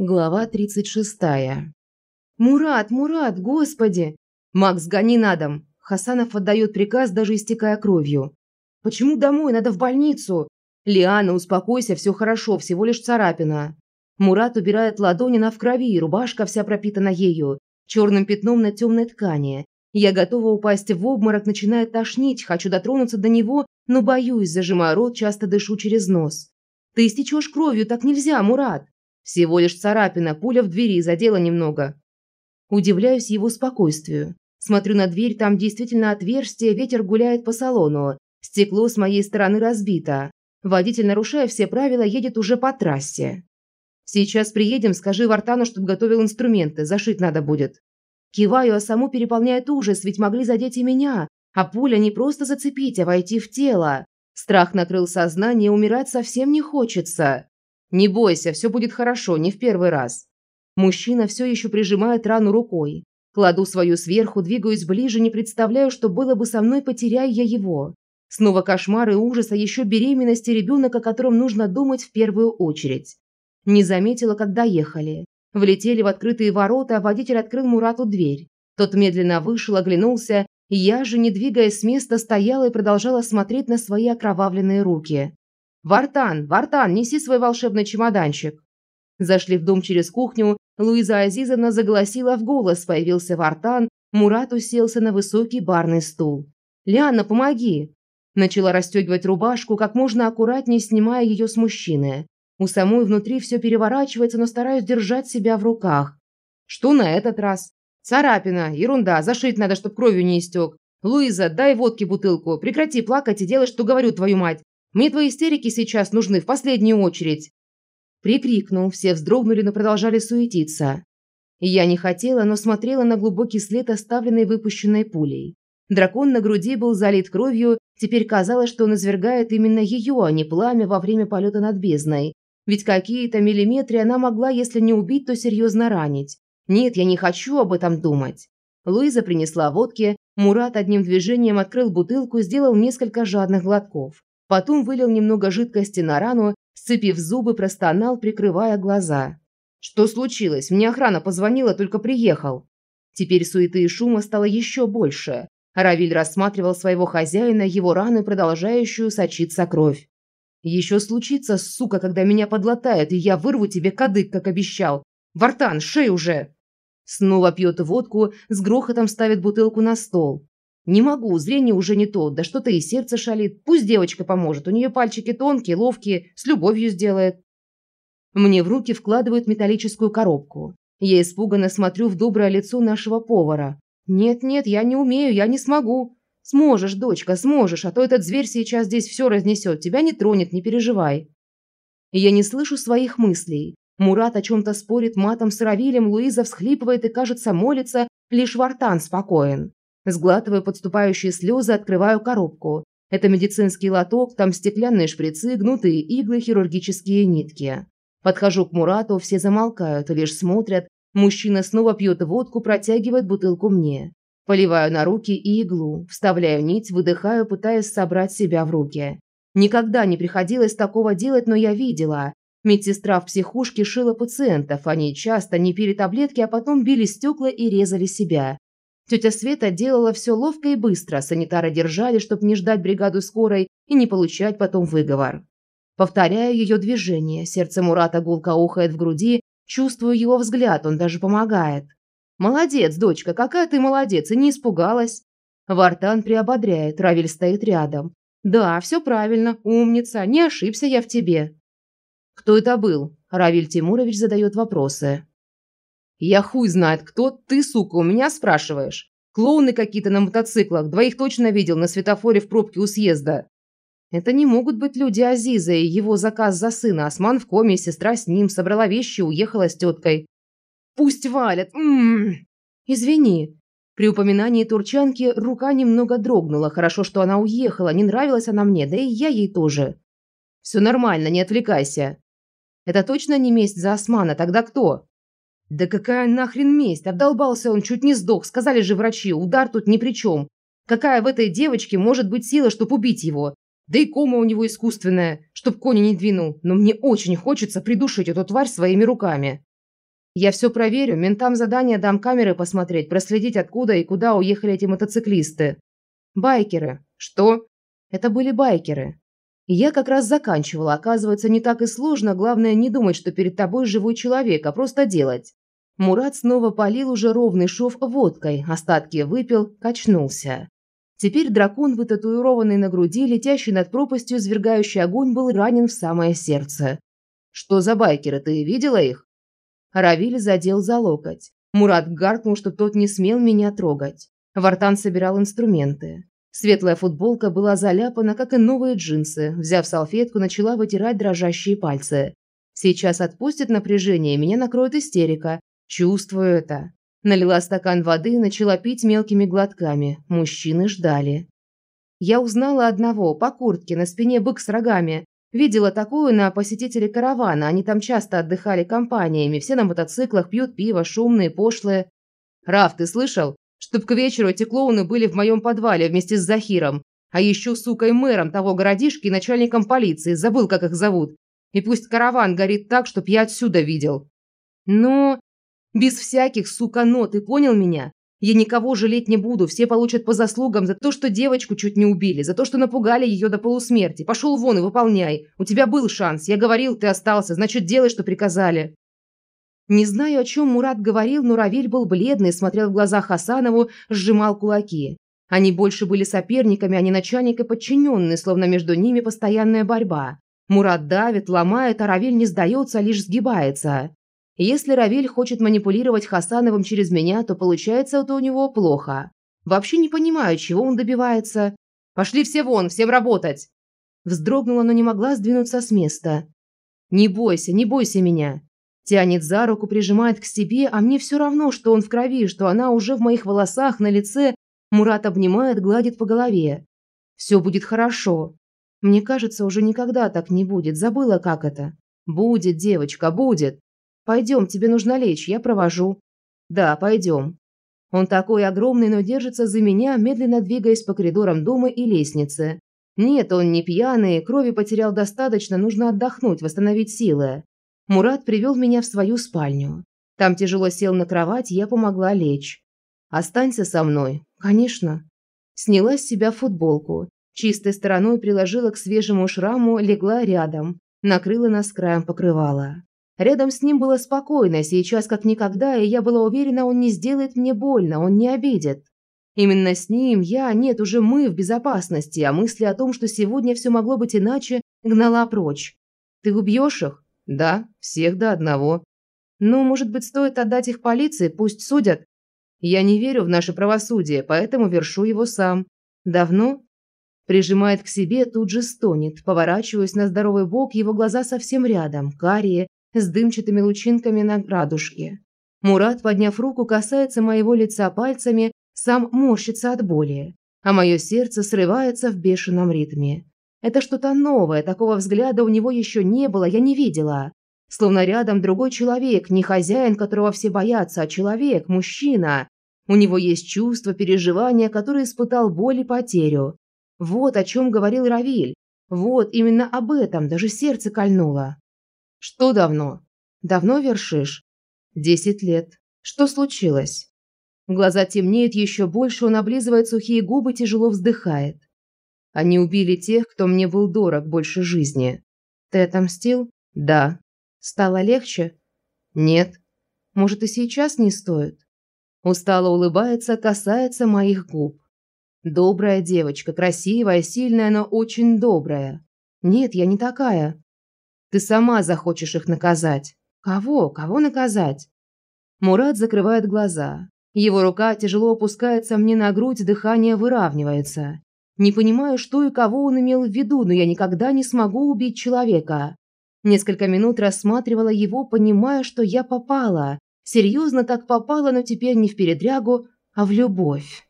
Глава 36. «Мурат, Мурат, господи!» «Макс, гони на дом!» Хасанов отдает приказ, даже истекая кровью. «Почему домой? Надо в больницу!» «Лиана, успокойся, все хорошо, всего лишь царапина». Мурат убирает ладони на в крови, рубашка вся пропитана ею, черным пятном на темной ткани. Я готова упасть в обморок, начинает тошнить, хочу дотронуться до него, но боюсь, зажимая рот, часто дышу через нос. «Ты истечешь кровью, так нельзя, Мурат!» Всего лишь царапина, пуля в двери, задела немного. Удивляюсь его спокойствию. Смотрю на дверь, там действительно отверстие, ветер гуляет по салону. Стекло с моей стороны разбито. Водитель, нарушая все правила, едет уже по трассе. Сейчас приедем, скажи Вартану, чтобы готовил инструменты, зашить надо будет. Киваю, а саму переполняет ужас, ведь могли задеть и меня. А пуля не просто зацепить, а войти в тело. Страх накрыл сознание, умирать совсем не хочется. «Не бойся, все будет хорошо, не в первый раз». Мужчина все еще прижимает рану рукой. Кладу свою сверху, двигаюсь ближе, не представляю, что было бы со мной, потеряя я его. Снова кошмары ужас, а еще беременность и ребенок, о котором нужно думать в первую очередь. Не заметила, когда ехали. Влетели в открытые ворота, а водитель открыл Мурату дверь. Тот медленно вышел, оглянулся. Я же, не двигаясь с места, стояла и продолжала смотреть на свои окровавленные руки. «Вартан! Вартан! Неси свой волшебный чемоданчик!» Зашли в дом через кухню. Луиза Азизовна заголосила в голос. Появился Вартан. Мурат уселся на высокий барный стул. «Лианна, помоги!» Начала расстегивать рубашку, как можно аккуратнее снимая ее с мужчины. У самой внутри все переворачивается, но стараюсь держать себя в руках. «Что на этот раз?» «Царапина. Ерунда. Зашить надо, чтоб кровью не истек. Луиза, дай водки бутылку. Прекрати плакать и делай, что говорю твою мать. Мне твои истерики сейчас нужны в последнюю очередь!» Прикрикнул, все вздрогнули, но продолжали суетиться. Я не хотела, но смотрела на глубокий след, оставленный выпущенной пулей. Дракон на груди был залит кровью, теперь казалось, что он извергает именно ее, а не пламя во время полета над бездной. Ведь какие-то миллиметры она могла, если не убить, то серьезно ранить. Нет, я не хочу об этом думать. Луиза принесла водки, Мурат одним движением открыл бутылку и сделал несколько жадных глотков. Потом вылил немного жидкости на рану, сцепив зубы, простонал, прикрывая глаза. «Что случилось? Мне охрана позвонила, только приехал». Теперь суеты и шума стало еще больше. Равиль рассматривал своего хозяина, его раны, продолжающую сочиться кровь. «Еще случится, сука, когда меня подлатает, и я вырву тебе кадык, как обещал. Вартан, шей уже!» Снова пьет водку, с грохотом ставит бутылку на стол. Не могу, зрение уже не то, да что-то и сердце шалит. Пусть девочка поможет, у нее пальчики тонкие, ловкие, с любовью сделает. Мне в руки вкладывают металлическую коробку. Я испуганно смотрю в доброе лицо нашего повара. «Нет-нет, я не умею, я не смогу». «Сможешь, дочка, сможешь, а то этот зверь сейчас здесь все разнесет, тебя не тронет, не переживай». Я не слышу своих мыслей. Мурат о чем-то спорит матом с Равилем, Луиза всхлипывает и, кажется, молится, лишь Вартан спокоен. Сглатывая подступающие слезы, открываю коробку. Это медицинский лоток, там стеклянные шприцы, гнутые иглы, хирургические нитки. Подхожу к Мурату, все замолкают, лишь смотрят. Мужчина снова пьет водку, протягивает бутылку мне. Поливаю на руки и иглу, вставляю нить, выдыхаю, пытаясь собрать себя в руки. Никогда не приходилось такого делать, но я видела. Медсестра в психушке шила пациентов, они часто не пили таблетки, а потом били стекла и резали себя. Тетя Света делала все ловко и быстро, санитары держали, чтобы не ждать бригаду скорой и не получать потом выговор. Повторяю ее движение, сердце Мурата гулко ухает в груди, чувствую его взгляд, он даже помогает. «Молодец, дочка, какая ты молодец, и не испугалась!» Вартан приободряет, Равиль стоит рядом. «Да, все правильно, умница, не ошибся я в тебе». «Кто это был?» Равиль Тимурович задает вопросы. «Я хуй знает кто, ты, сука, у меня спрашиваешь? Клоуны какие-то на мотоциклах, двоих точно видел на светофоре в пробке у съезда». Это не могут быть люди Азиза и его заказ за сына. Осман в коме, сестра с ним, собрала вещи и уехала с теткой. «Пусть валят! Ммм!» «Извини». При упоминании турчанки рука немного дрогнула. Хорошо, что она уехала, не нравилась она мне, да и я ей тоже. «Все нормально, не отвлекайся». «Это точно не месть за Османа, тогда кто?» «Да какая нахрен месть? Обдолбался он, чуть не сдох. Сказали же врачи, удар тут ни при чем. Какая в этой девочке может быть сила, чтобы убить его? Да и кома у него искусственная, чтоб кони не двинул. Но мне очень хочется придушить эту тварь своими руками». Я все проверю, ментам задание дам камеры посмотреть, проследить, откуда и куда уехали эти мотоциклисты. Байкеры. Что? Это были байкеры. Я как раз заканчивала. Оказывается, не так и сложно. Главное не думать, что перед тобой живой человек, а просто делать. Мурат снова полил уже ровный шов водкой. Остатки выпил, качнулся. Теперь дракон, вытатуированный на груди, летящий над пропастью, извергающий огонь, был ранен в самое сердце. «Что за байкеры? Ты видела их?» Равиль задел за локоть. Мурат гаркнул, что тот не смел меня трогать. Вартан собирал инструменты. Светлая футболка была заляпана, как и новые джинсы. Взяв салфетку, начала вытирать дрожащие пальцы. Сейчас отпустит напряжение, меня накроет истерика. Чувствую это. Налила стакан воды и начала пить мелкими глотками. Мужчины ждали. Я узнала одного, по куртке, на спине бык с рогами. Видела такую на посетителей каравана, они там часто отдыхали компаниями, все на мотоциклах, пьют пиво, шумные, пошлые. «Раф, ты слышал? Чтоб к вечеру эти клоуны были в моем подвале вместе с Захиром, а еще сукой мэром того городишки и начальником полиции, забыл, как их зовут. И пусть караван горит так, чтоб я отсюда видел». «Но...» «Без всяких, сука, нот, ты понял меня? Я никого жалеть не буду, все получат по заслугам за то, что девочку чуть не убили, за то, что напугали ее до полусмерти. Пошел вон и выполняй. У тебя был шанс. Я говорил, ты остался, значит, делай, что приказали». Не знаю, о чем Мурат говорил, но Равиль был бледный, смотрел в глаза Хасанову, сжимал кулаки. Они больше были соперниками, а не начальник и подчиненные, словно между ними постоянная борьба. Мурат давит, ломает, а Равиль не сдается, а лишь сгибается. Если Равиль хочет манипулировать Хасановым через меня, то получается это у него плохо. Вообще не понимаю, чего он добивается. Пошли все вон, всем работать!» Вздрогнула, но не могла сдвинуться с места. «Не бойся, не бойся меня!» Тянет за руку, прижимает к себе, а мне все равно, что он в крови, что она уже в моих волосах, на лице. Мурат обнимает, гладит по голове. «Все будет хорошо. Мне кажется, уже никогда так не будет. Забыла, как это. Будет, девочка, будет!» Пойдем, тебе нужно лечь, я провожу». «Да, пойдем». Он такой огромный, но держится за меня, медленно двигаясь по коридорам дома и лестнице. Нет, он не пьяный, крови потерял достаточно, нужно отдохнуть, восстановить силы. Мурат привел меня в свою спальню. Там тяжело сел на кровать, я помогла лечь. «Останься со мной». «Конечно». Сняла с себя футболку. Чистой стороной приложила к свежему шраму, легла рядом. Накрыла нас краем покрывала. Рядом с ним было спокойно, сейчас как никогда, и я была уверена, он не сделает мне больно, он не обидит. Именно с ним я, нет, уже мы в безопасности, а мысли о том, что сегодня все могло быть иначе, гнала прочь. «Ты убьешь их?» «Да, всех до одного». «Ну, может быть, стоит отдать их полиции, пусть судят?» «Я не верю в наше правосудие, поэтому вершу его сам». «Давно?» Прижимает к себе, тут же стонет. Поворачиваюсь на здоровый бок, его глаза совсем рядом, карие, с дымчатыми лучинками на радужке. Мурат, подняв руку, касается моего лица пальцами, сам морщится от боли, а мое сердце срывается в бешеном ритме. Это что-то новое, такого взгляда у него еще не было, я не видела. Словно рядом другой человек, не хозяин, которого все боятся, а человек, мужчина. У него есть чувства, переживания, которые испытал боль и потерю. Вот о чем говорил Равиль. Вот именно об этом даже сердце кольнуло. Что давно? Давно вершишь? Десять лет. Что случилось? Глаза темнеют еще больше, он облизывает сухие губы, тяжело вздыхает. Они убили тех, кто мне был дорог больше жизни. Ты отомстил? Да. Стало легче? Нет. Может, и сейчас не стоит? Устало улыбается, касается моих губ. Добрая девочка, красивая, сильная, но очень добрая. Нет, я не такая. Ты сама захочешь их наказать. Кого? Кого наказать? Мурат закрывает глаза. Его рука тяжело опускается мне на грудь, дыхание выравнивается. Не понимаю, что и кого он имел в виду, но я никогда не смогу убить человека. Несколько минут рассматривала его, понимая, что я попала. Серьезно так попала, но теперь не в передрягу, а в любовь.